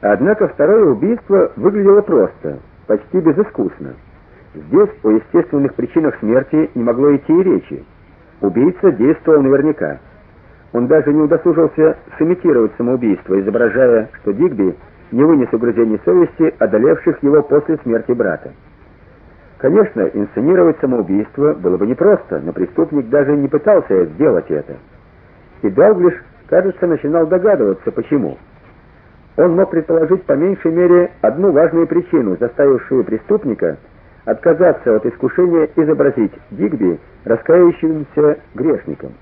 Однако второе убийство выглядело просто, почти безыскусно. Здесь о естественных причинах смерти не могло идти и речи. Убийца действовал наверняка. Он даже не удосужился сымитировать самоубийство, изображая, что Дигби не вынес угрызений совести, одолевших его после смерти брата. Конечно, инсценировать самоубийство было бы непросто, но преступник даже не пытался сделать это. И Далглиш, кажется, начинал догадываться, почему. Он мог предположить по меньшей мере одну важную причину, заставившую преступника отказаться от искушения изобразить Дигби раскаявшимся грешником.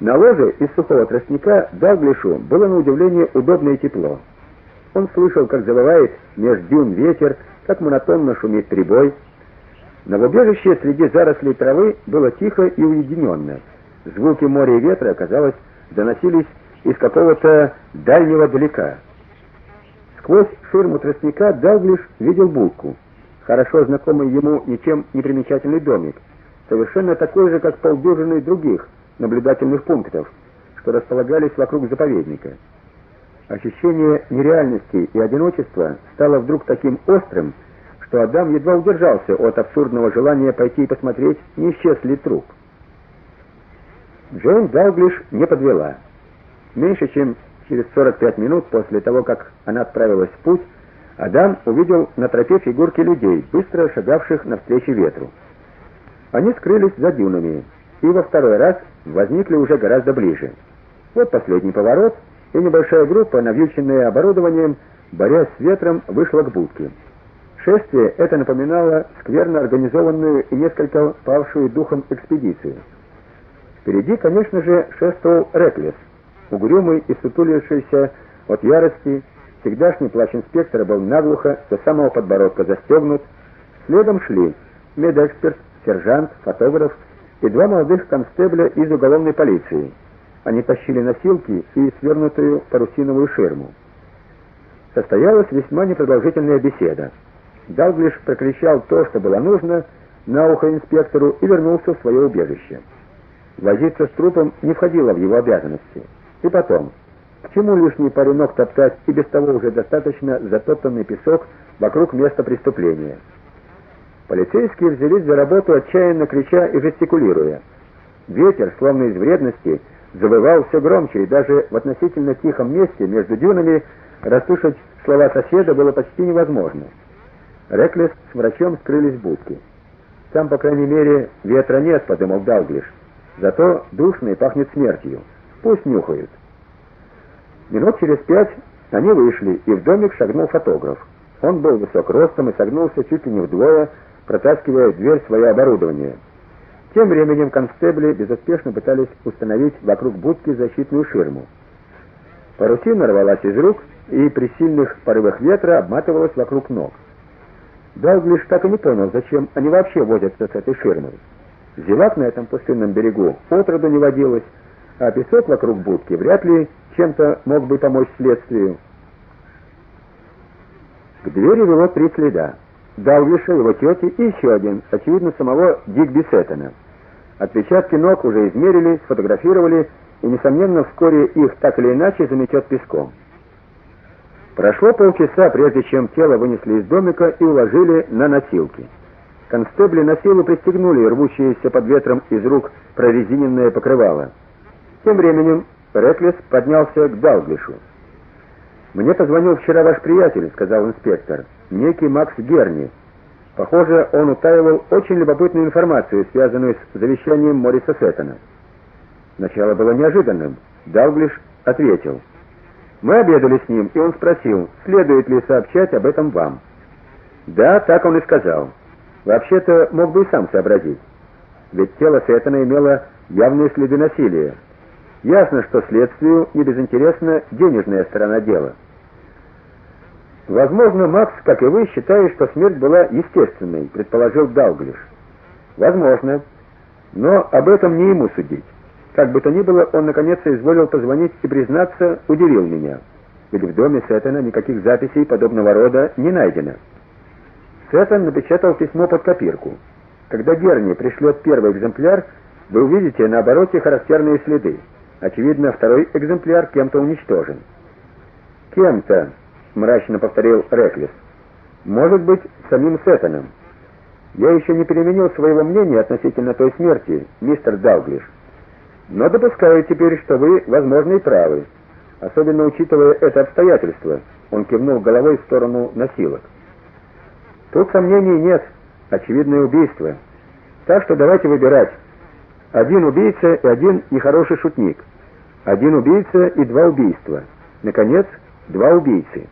На ложе из сухого тростника Далглишу было на удивление удобно и тепло. Он слышал, как завывает меж дюн ветер, как монотонно шумит прибой. На убежище среди зарослей травы было тихо и уединенно. Звуки моря и ветра, казалось, доносились из какого-то дальнего далека. Сквозь ширму тростника Далглиш видел будку. Хорошо знакомый ему ничем не примечательный домик, совершенно такой же, как полдюжины других наблюдательных пунктов, что располагались вокруг заповедника. Ощущение нереальности и одиночества стало вдруг таким острым, что Адам едва удержался от абсурдного желания пойти и посмотреть, не исчез ли труп. Джейн Далглиш не подвела. Меньше чем через 45 минут после того, как она отправилась в путь, Адам увидел на тропе фигурки людей, быстро шагавших навстречу ветру. Они скрылись за дюнами и во второй раз возникли уже гораздо ближе. Вот последний поворот, и небольшая группа, навьюченная оборудованием, борясь с ветром, вышла к будке. Шествие это напоминало скверно организованную и несколько павшую духом экспедицию. Впереди, конечно же, шествовал Реклес, угрюмый и сутулившийся от ярости. Всегдашний плащ инспектора был наглухо до самого подбородка застегнут. Следом шли медэксперт, сержант, фотограф и два молодых констебля из уголовной полиции. Они тащили носилки и свернутую парусиновую ширму. Состоялась весьма непродолжительная беседа. Далглиш прокричал то, что было нужно, на ухо инспектору и вернулся в свое убежище. Возиться с трупом не входило в его обязанности. И потом, к чему лишний паренок топтать и без того уже достаточно затоптанный песок вокруг места преступления? Полицейские взялись за работу, отчаянно крича и жестикулируя. Ветер, словно из вредности, завывал все громче, и даже в относительно тихом месте между дюнами расслышать слова соседа было почти невозможно. Реклес с врачом скрылись в будке. Там, по крайней мере, ветра нет, подумал Далглиш. Зато душно и пахнет смертью. Пусть нюхают. Минут через пять они вышли, и в домик шагнул фотограф. Он был высок ростом и согнулся чуть ли не вдвое, протаскивая в дверь свое оборудование. Тем временем констебли безуспешно пытались установить вокруг будки защитную ширму. Парусина рвалась из рук и при сильных порывах ветра обматывалась вокруг ног. Далглиш так и не понял, зачем они вообще возятся с этой ширмой. Зевак на этом пустынном берегу отроду не водилось, а песок вокруг будки вряд ли чем-то мог бы помочь следствию. К двери вело три следа. Далглиша, его тети и еще один, очевидно, самого Дигби Сеттона. Отпечатки ног уже измерили, сфотографировали, и несомненно, вскоре их так или иначе заметет песком. Прошло полчаса, прежде чем тело вынесли из домика и уложили на носилки. Констебли на силу пристегнули рвущееся под ветром из рук прорезиненное покрывало. Тем временем Реклес поднялся к Далглишу. Мне позвонил вчера ваш приятель, сказал инспектор, некий Макс Герни. Похоже, он утаивал очень любопытную информацию, связанную с завещанием Мориса Сеттона. Начало было неожиданным. Далглиш ответил: "Мы обедали с ним, и он спросил, следует ли сообщать об этом вам". "Да, так он и сказал. Вообще-то мог бы и сам сообразить. Ведь тело Сеттона имело явные следы насилия. Ясно, что следствию не безинтересна денежная сторона дела. Возможно, Макс, как и вы, считает, что смерть была естественной, предположил Далглиш. Возможно, но об этом не ему судить. Как бы то ни было, он наконец изволил позвонить и признаться, удивил меня. Ведь в доме Сеттона никаких записей подобного рода не найдено. Сеттон напечатал письмо под копирку. Когда Герни пришлет первый экземпляр, вы увидите на обороте характерные следы. Очевидно, второй экземпляр кем-то уничтожен. Кем-то мрачно повторил Реклис. Может быть, самим Сеттоном. Я еще не переменил своего мнения относительно той смерти, мистер Далглиш. Но допускаю теперь, что вы, возможно, и правы, особенно учитывая это обстоятельство. Он кивнул головой в сторону носилок. Тут сомнений нет, очевидное убийство. Так что давайте выбирать. Один убийца и один нехороший шутник. Один убийца и два убийства. Наконец, два убийцы.